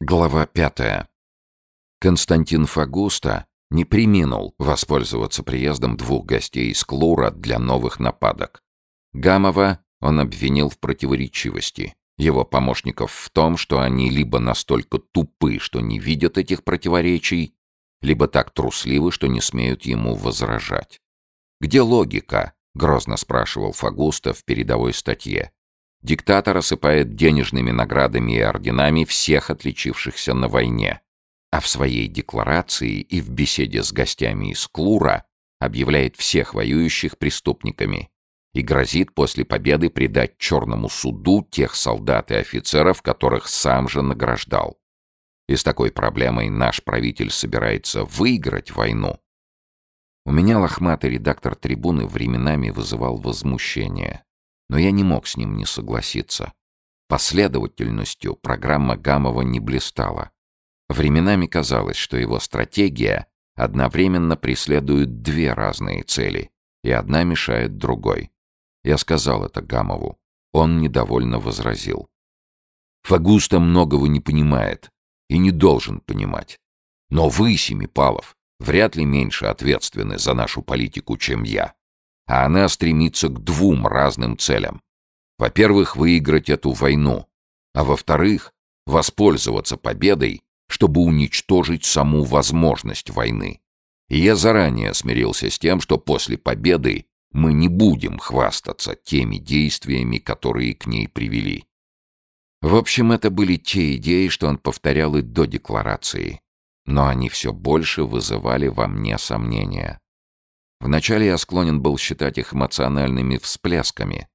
Глава пятая. Константин Фагуста не приминул воспользоваться приездом двух гостей из Клура для новых нападок. Гамова он обвинил в противоречивости, его помощников в том, что они либо настолько тупы, что не видят этих противоречий, либо так трусливы, что не смеют ему возражать. «Где логика?» — грозно спрашивал Фагуста в передовой статье. Диктатор осыпает денежными наградами и орденами всех отличившихся на войне. А в своей декларации и в беседе с гостями из Клура объявляет всех воюющих преступниками и грозит после победы предать черному суду тех солдат и офицеров, которых сам же награждал. И с такой проблемой наш правитель собирается выиграть войну. У меня лохматый редактор трибуны временами вызывал возмущение. Но я не мог с ним не согласиться. Последовательностью программа Гамова не блистала. Временами казалось, что его стратегия одновременно преследует две разные цели, и одна мешает другой. Я сказал это Гамову. Он недовольно возразил. Фагуста многого не понимает и не должен понимать. Но вы, Семипалов, вряд ли меньше ответственны за нашу политику, чем я а она стремится к двум разным целям. Во-первых, выиграть эту войну, а во-вторых, воспользоваться победой, чтобы уничтожить саму возможность войны. И я заранее смирился с тем, что после победы мы не будем хвастаться теми действиями, которые к ней привели. В общем, это были те идеи, что он повторял и до декларации, но они все больше вызывали во мне сомнения. Вначале я склонен был считать их эмоциональными всплесками,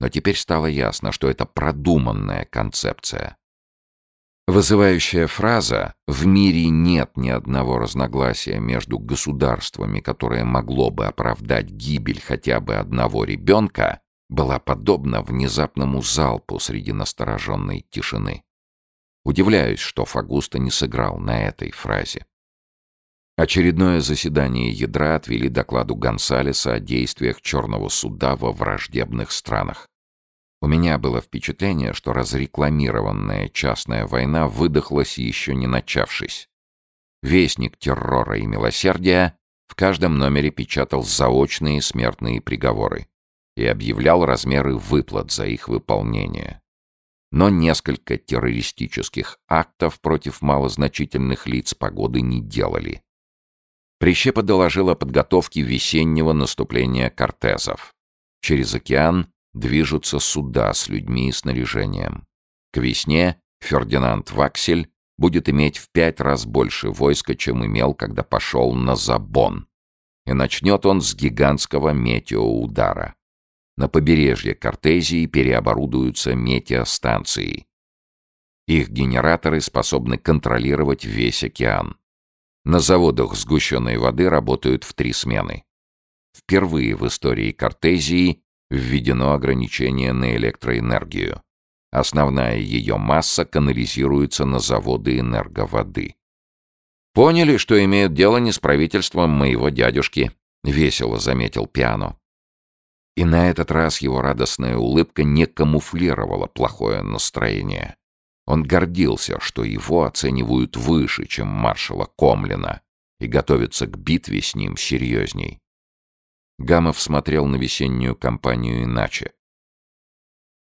но теперь стало ясно, что это продуманная концепция. Вызывающая фраза «в мире нет ни одного разногласия между государствами, которое могло бы оправдать гибель хотя бы одного ребенка» была подобна внезапному залпу среди настороженной тишины. Удивляюсь, что Фагуста не сыграл на этой фразе. Очередное заседание ядра отвели докладу Гонсалеса о действиях Черного суда во враждебных странах. У меня было впечатление, что разрекламированная частная война выдохлась еще не начавшись. Вестник террора и милосердия в каждом номере печатал заочные смертные приговоры и объявлял размеры выплат за их выполнение. Но несколько террористических актов против малозначительных лиц погоды не делали. Прищепа доложил о подготовке весеннего наступления кортезов. Через океан движутся суда с людьми и снаряжением. К весне Фердинанд Ваксель будет иметь в пять раз больше войска, чем имел, когда пошел на Забон. И начнет он с гигантского метеоудара. На побережье Кортезии переоборудуются метеостанции. Их генераторы способны контролировать весь океан. На заводах сгущенной воды работают в три смены. Впервые в истории Кортезии введено ограничение на электроэнергию. Основная ее масса канализируется на заводы энерговоды. «Поняли, что имеют дело не с правительством моего дядюшки», — весело заметил Пиано. И на этот раз его радостная улыбка не камуфлировала плохое настроение. Он гордился, что его оценивают выше, чем маршала Комлина, и готовится к битве с ним серьезней. Гамов смотрел на весеннюю кампанию иначе.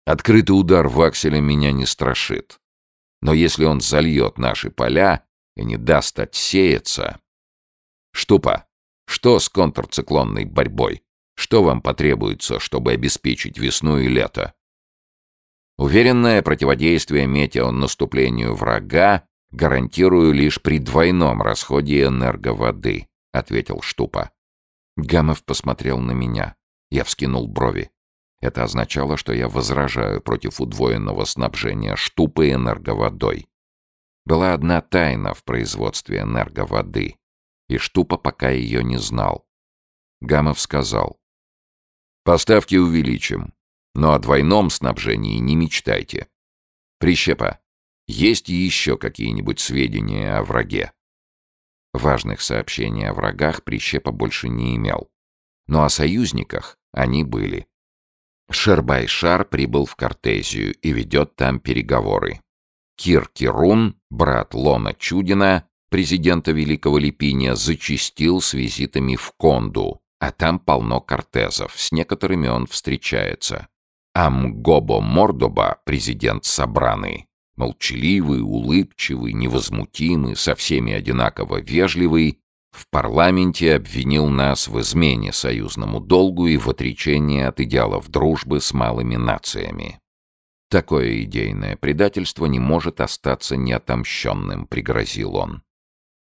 «Открытый удар Вакселя меня не страшит. Но если он зальет наши поля и не даст отсеяться...» «Штупа, что с контрциклонной борьбой? Что вам потребуется, чтобы обеспечить весну и лето?» Уверенное противодействие метеонаступлению врага гарантирую лишь при двойном расходе энерговоды, ответил Штупа. Гамов посмотрел на меня. Я вскинул брови. Это означало, что я возражаю против удвоенного снабжения Штупы энерговодой. Была одна тайна в производстве энерговоды, и Штупа пока ее не знал. Гамов сказал. «Поставки увеличим. Но о двойном снабжении не мечтайте. Прищепа, есть еще какие-нибудь сведения о враге? Важных сообщений о врагах Прищепа больше не имел. Но о союзниках они были. Шербайшар прибыл в Кортезию и ведет там переговоры. Кир Кирун, брат Лона Чудина, президента Великого Липиния, зачастил с визитами в Конду, а там полно кортезов, с некоторыми он встречается. А Мгобо Мордоба, президент Сабраны, молчаливый, улыбчивый, невозмутимый, со всеми одинаково вежливый, в парламенте обвинил нас в измене союзному долгу и в отречении от идеалов дружбы с малыми нациями. Такое идейное предательство не может остаться неотомщенным, пригрозил он.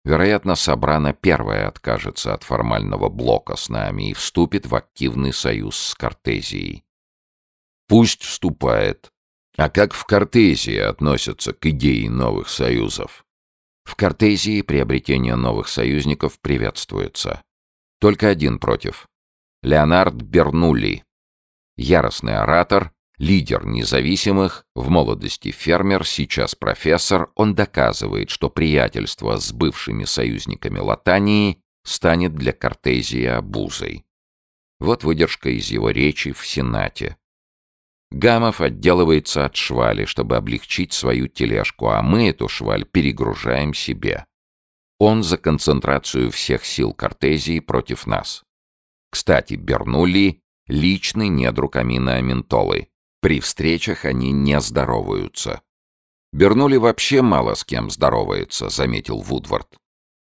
Вероятно, Сабрана первая откажется от формального блока с нами и вступит в активный союз с Кортезией. Пусть вступает. А как в Кортезии относятся к идее новых союзов? В Кортезии приобретение новых союзников приветствуется. Только один против. Леонард Бернулли. Яростный оратор, лидер независимых, в молодости фермер, сейчас профессор, он доказывает, что приятельство с бывшими союзниками Латании станет для Кортезии обузой. Вот выдержка из его речи в Сенате. Гамов отделывается от швали, чтобы облегчить свою тележку, а мы эту шваль перегружаем себе. Он за концентрацию всех сил Кортезии против нас. Кстати, Бернули — личный недруг Амина Аминтолы. При встречах они не здороваются. Бернули вообще мало с кем здоровается, заметил Вудвард.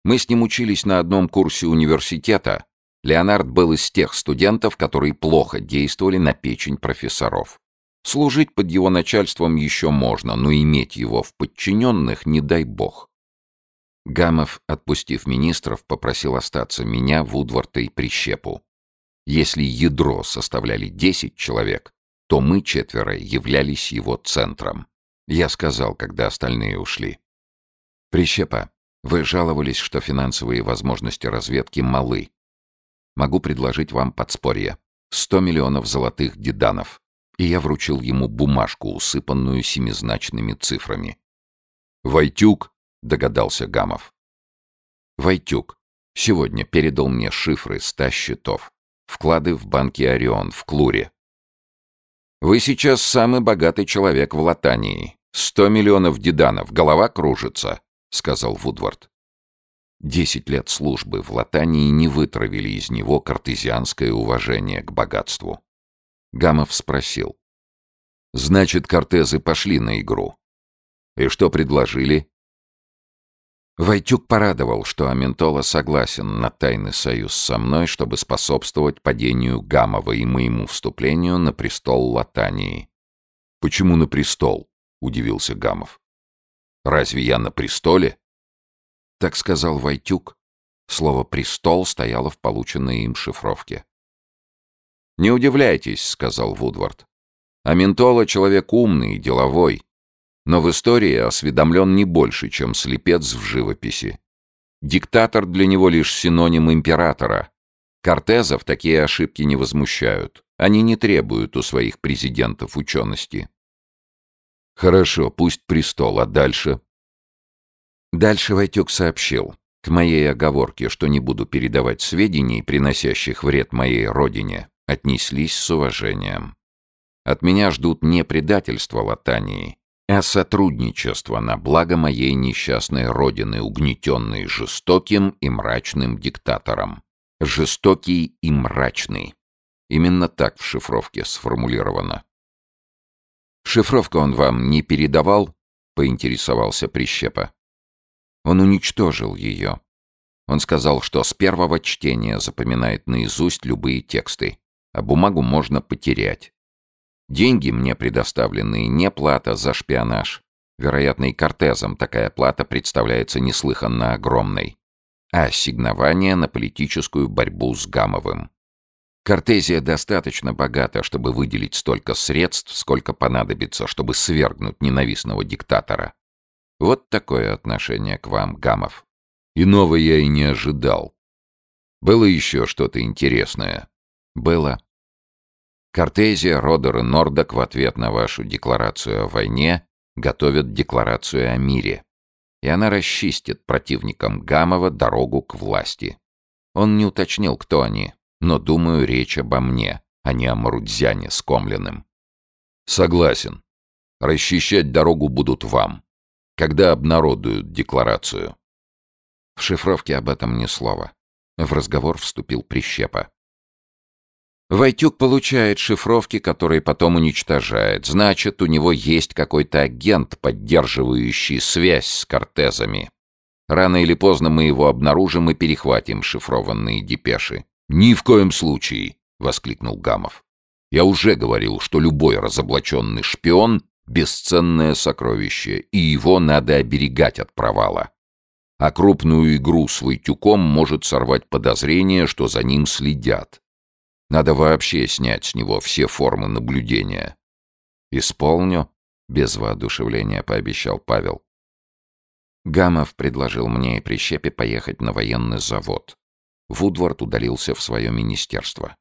Мы с ним учились на одном курсе университета. Леонард был из тех студентов, которые плохо действовали на печень профессоров. Служить под его начальством еще можно, но иметь его в подчиненных не дай бог. Гамов, отпустив министров, попросил остаться меня, Вудворта и Прищепу. Если ядро составляли десять человек, то мы четверо являлись его центром. Я сказал, когда остальные ушли. «Прищепа, вы жаловались, что финансовые возможности разведки малы. Могу предложить вам подспорье. Сто миллионов золотых деданов и я вручил ему бумажку, усыпанную семизначными цифрами. «Войтюк», — догадался Гамов. «Войтюк сегодня передал мне шифры ста счетов. Вклады в банке «Орион» в Клуре. Вы сейчас самый богатый человек в Латании. Сто миллионов деданов, голова кружится», — сказал Вудвард. Десять лет службы в Латании не вытравили из него картезианское уважение к богатству. Гамов спросил. «Значит, Кортезы пошли на игру. И что предложили?» Войтюк порадовал, что Аментола согласен на тайный союз со мной, чтобы способствовать падению Гамова и моему вступлению на престол Латании. «Почему на престол?» — удивился Гамов. «Разве я на престоле?» Так сказал Войтюк. Слово «престол» стояло в полученной им шифровке. «Не удивляйтесь», — сказал Вудвард. «Аментола — человек умный и деловой, но в истории осведомлен не больше, чем слепец в живописи. Диктатор для него лишь синоним императора. Кортезов такие ошибки не возмущают. Они не требуют у своих президентов учености. Хорошо, пусть престол, а дальше? Дальше Войтюк сообщил, к моей оговорке, что не буду передавать сведений, приносящих вред моей родине, отнеслись с уважением. От меня ждут не предательство Латании, а сотрудничество на благо моей несчастной родины, угнетенной жестоким и мрачным диктатором. Жестокий и мрачный. Именно так в шифровке сформулировано. «Шифровку он вам не передавал?» — поинтересовался Прищепа. Он уничтожил ее. Он сказал, что с первого чтения запоминает наизусть любые тексты а бумагу можно потерять. Деньги мне предоставлены не плата за шпионаж. Вероятно, и Кортезом такая плата представляется неслыханно огромной. А ассигнование на политическую борьбу с Гамовым. Кортезия достаточно богата, чтобы выделить столько средств, сколько понадобится, чтобы свергнуть ненавистного диктатора. Вот такое отношение к вам, Гамов. Иного я и не ожидал. Было еще что-то интересное. Было. Кортезия, Родер и Нордок в ответ на вашу декларацию о войне готовят декларацию о мире. И она расчистит противникам Гамова дорогу к власти. Он не уточнил, кто они, но, думаю, речь обо мне, а не о Марудзяне с Комлиным. Согласен. Расчищать дорогу будут вам. Когда обнародуют декларацию?» В шифровке об этом ни слова. В разговор вступил Прищепа. Войтюк получает шифровки, которые потом уничтожает. Значит, у него есть какой-то агент, поддерживающий связь с кортезами. Рано или поздно мы его обнаружим и перехватим шифрованные депеши. «Ни в коем случае!» — воскликнул Гамов. «Я уже говорил, что любой разоблаченный шпион — бесценное сокровище, и его надо оберегать от провала. А крупную игру с Войтюком может сорвать подозрение, что за ним следят. Надо вообще снять с него все формы наблюдения. «Исполню», — без воодушевления пообещал Павел. Гамов предложил мне и Прищепе поехать на военный завод. Вудвард удалился в свое министерство.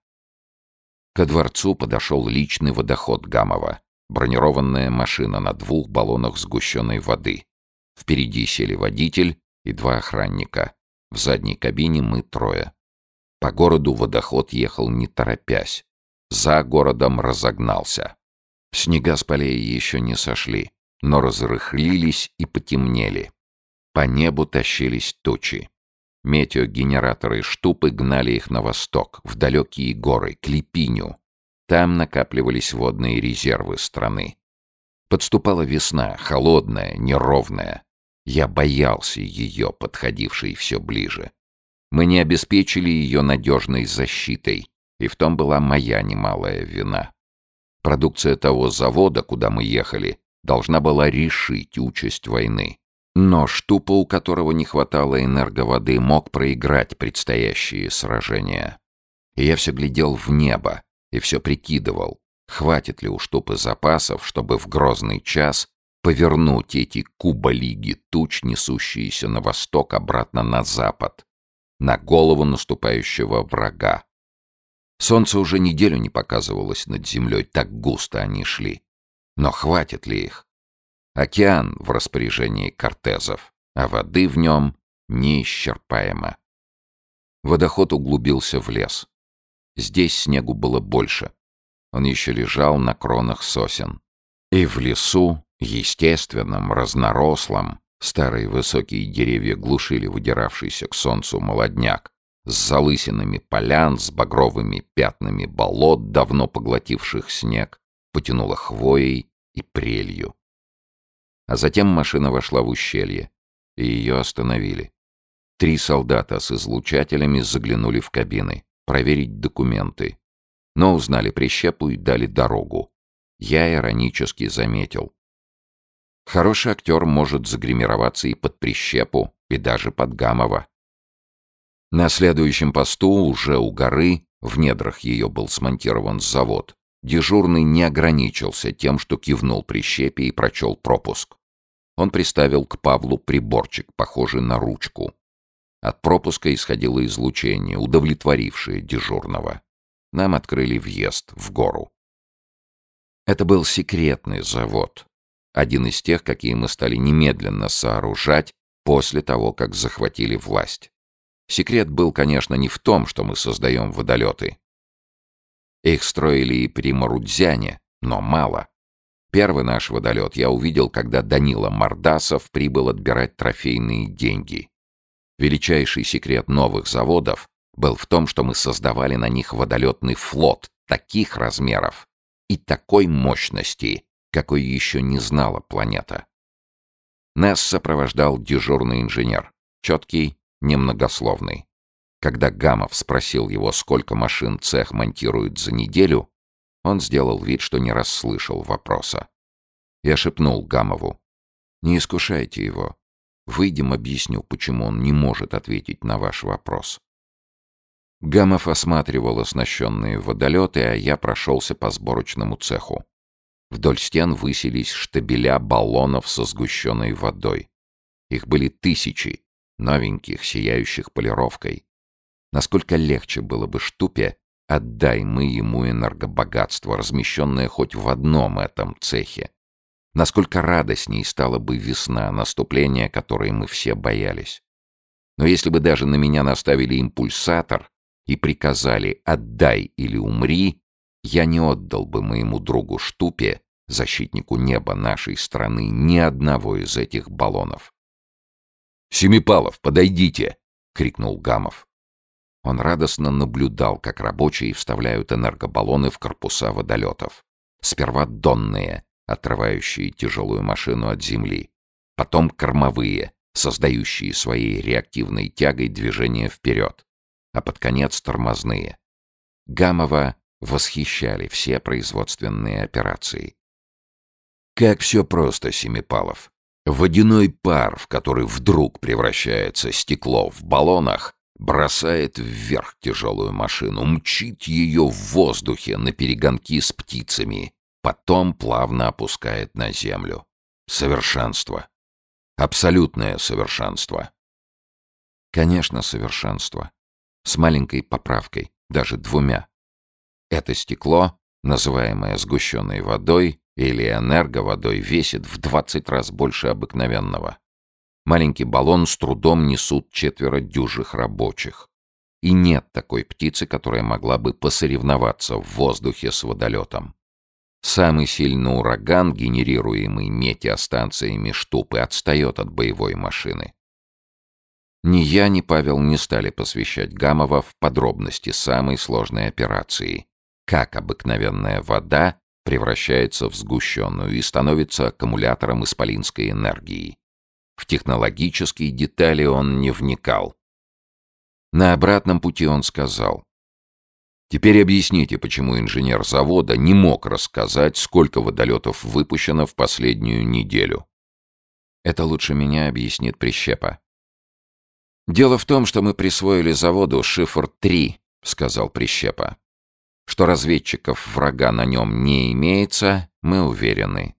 Ко дворцу подошел личный водоход Гамова, бронированная машина на двух баллонах сгущенной воды. Впереди сели водитель и два охранника. В задней кабине мы трое. По городу водоход ехал не торопясь. За городом разогнался. Снега с полей еще не сошли, но разрыхлились и потемнели. По небу тащились тучи. Метеогенераторы штупы гнали их на восток, в далекие горы, к Липиню. Там накапливались водные резервы страны. Подступала весна, холодная, неровная. Я боялся ее, подходившей все ближе. Мы не обеспечили ее надежной защитой, и в том была моя немалая вина. Продукция того завода, куда мы ехали, должна была решить участь войны. Но Штупа, у которого не хватало энерговоды, мог проиграть предстоящие сражения. И я все глядел в небо и все прикидывал, хватит ли у Штупы запасов, чтобы в грозный час повернуть эти куба-лиги туч, несущиеся на восток обратно на запад, на голову наступающего врага. Солнце уже неделю не показывалось над землей, так густо они шли. Но хватит ли их? Океан в распоряжении кортезов, а воды в нем неисчерпаемо. Водоход углубился в лес. Здесь снегу было больше. Он еще лежал на кронах сосен. И в лесу, естественном, разнорослом, Старые высокие деревья глушили выдиравшийся к солнцу молодняк, с залысинами полян, с багровыми пятнами болот, давно поглотивших снег, потянуло хвоей и прелью. А затем машина вошла в ущелье, и ее остановили. Три солдата с излучателями заглянули в кабины, проверить документы. Но узнали прищепу и дали дорогу. Я иронически заметил. Хороший актер может загримироваться и под Прищепу, и даже под Гамова. На следующем посту, уже у горы, в недрах ее был смонтирован завод, дежурный не ограничился тем, что кивнул Прищепе и прочел пропуск. Он приставил к Павлу приборчик, похожий на ручку. От пропуска исходило излучение, удовлетворившее дежурного. Нам открыли въезд в гору. Это был секретный завод, один из тех, какие мы стали немедленно сооружать после того, как захватили власть. Секрет был, конечно, не в том, что мы создаем водолеты. Их строили и при Марудзяне, но мало. Первый наш водолет я увидел, когда Данила Мордасов прибыл отбирать трофейные деньги. Величайший секрет новых заводов был в том, что мы создавали на них водолетный флот таких размеров и такой мощности, какой еще не знала планета. Нас сопровождал дежурный инженер, четкий, немногословный. Когда Гамов спросил его, сколько машин цех монтирует за неделю, он сделал вид, что не расслышал вопроса. Я шепнул Гамову. «Не искушайте его. Выйдем, объясню, почему он не может ответить на ваш вопрос». Гамов осматривал оснащенные водолеты, а я прошелся по сборочному цеху. Вдоль стен высились штабеля баллонов со сгущенной водой. Их были тысячи, новеньких, сияющих полировкой. Насколько легче было бы штупе, отдай мы ему энергобогатство, размещенное хоть в одном этом цехе. Насколько радостней стала бы весна, наступления которой мы все боялись. Но если бы даже на меня наставили импульсатор и приказали «отдай или умри», я не отдал бы моему другу Штупе защитнику неба нашей страны, ни одного из этих баллонов. «Семипалов, подойдите!» — крикнул Гамов. Он радостно наблюдал, как рабочие вставляют энергобаллоны в корпуса водолетов. Сперва донные, отрывающие тяжелую машину от земли. Потом кормовые, создающие своей реактивной тягой движение вперед. А под конец тормозные. Гамова восхищали все производственные операции. Как все просто, Семипалов. Водяной пар, в который вдруг превращается стекло в баллонах, бросает вверх тяжелую машину, мчит ее в воздухе на перегонки с птицами, потом плавно опускает на землю. Совершенство. Абсолютное совершенство. Конечно, совершенство. С маленькой поправкой, даже двумя. Это стекло, называемое сгущенной водой или энерговодой, весит в 20 раз больше обыкновенного. Маленький баллон с трудом несут четверо дюжих рабочих. И нет такой птицы, которая могла бы посоревноваться в воздухе с водолетом. Самый сильный ураган, генерируемый метеостанциями Штупы, отстает от боевой машины. Ни я, ни Павел не стали посвящать Гамова в подробности самой сложной операции. Как обыкновенная вода превращается в сгущенную и становится аккумулятором исполинской энергии. В технологические детали он не вникал. На обратном пути он сказал. «Теперь объясните, почему инженер завода не мог рассказать, сколько водолетов выпущено в последнюю неделю». Это лучше меня объяснит Прищепа. «Дело в том, что мы присвоили заводу шифр 3», — сказал Прищепа. «Что разведчиков врага на нем не имеется, мы уверены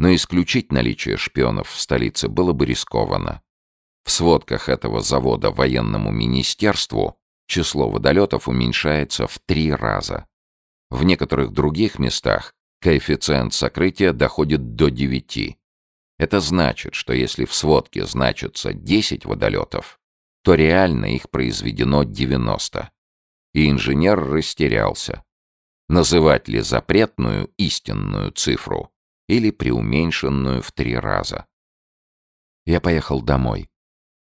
но исключить наличие шпионов в столице было бы рискованно. В сводках этого завода военному министерству число водолетов уменьшается в три раза. В некоторых других местах коэффициент сокрытия доходит до 9. Это значит, что если в сводке значится 10 водолетов, то реально их произведено 90. И инженер растерялся. Называть ли запретную истинную цифру или преуменьшенную в три раза. Я поехал домой.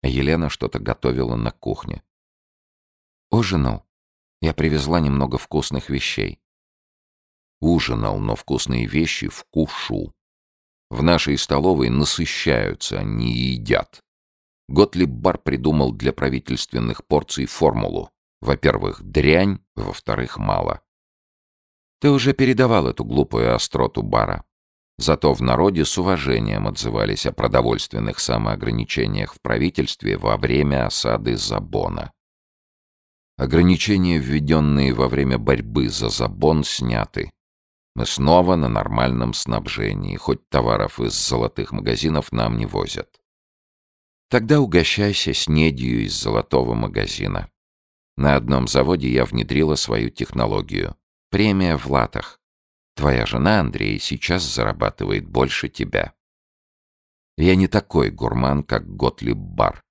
Елена что-то готовила на кухне. Ужинал. Я привезла немного вкусных вещей. Ужинал, но вкусные вещи вкушу. В нашей столовой насыщаются, а не едят. Готлиб Бар придумал для правительственных порций формулу. Во-первых, дрянь, во-вторых, мало. Ты уже передавал эту глупую остроту Бара. Зато в народе с уважением отзывались о продовольственных самоограничениях в правительстве во время осады Забона. Ограничения, введенные во время борьбы за Забон, сняты. Мы снова на нормальном снабжении, хоть товаров из золотых магазинов нам не возят. Тогда угощайся снедью из золотого магазина. На одном заводе я внедрила свою технологию. Премия в латах. Твоя жена, Андрей, сейчас зарабатывает больше тебя. Я не такой гурман, как Готлиб Бар,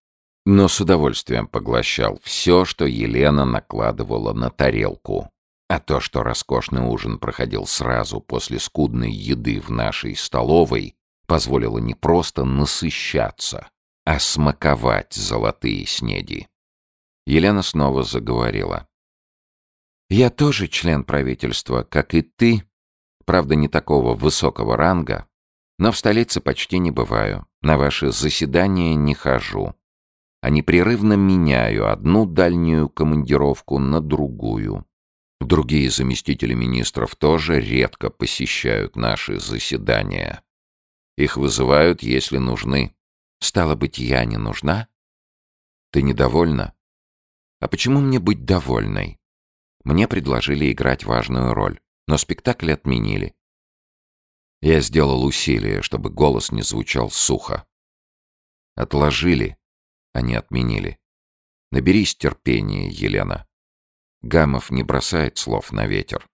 но с удовольствием поглощал все, что Елена накладывала на тарелку. А то, что роскошный ужин проходил сразу после скудной еды в нашей столовой, позволило не просто насыщаться, а смаковать золотые снеди. Елена снова заговорила. «Я тоже член правительства, как и ты, Правда, не такого высокого ранга, но в столице почти не бываю. На ваши заседания не хожу. А непрерывно меняю одну дальнюю командировку на другую. Другие заместители министров тоже редко посещают наши заседания. Их вызывают, если нужны. Стало быть, я не нужна? Ты недовольна? А почему мне быть довольной? Мне предложили играть важную роль но спектакль отменили. Я сделал усилие, чтобы голос не звучал сухо. Отложили, а не отменили. Наберись терпения, Елена. Гамов не бросает слов на ветер.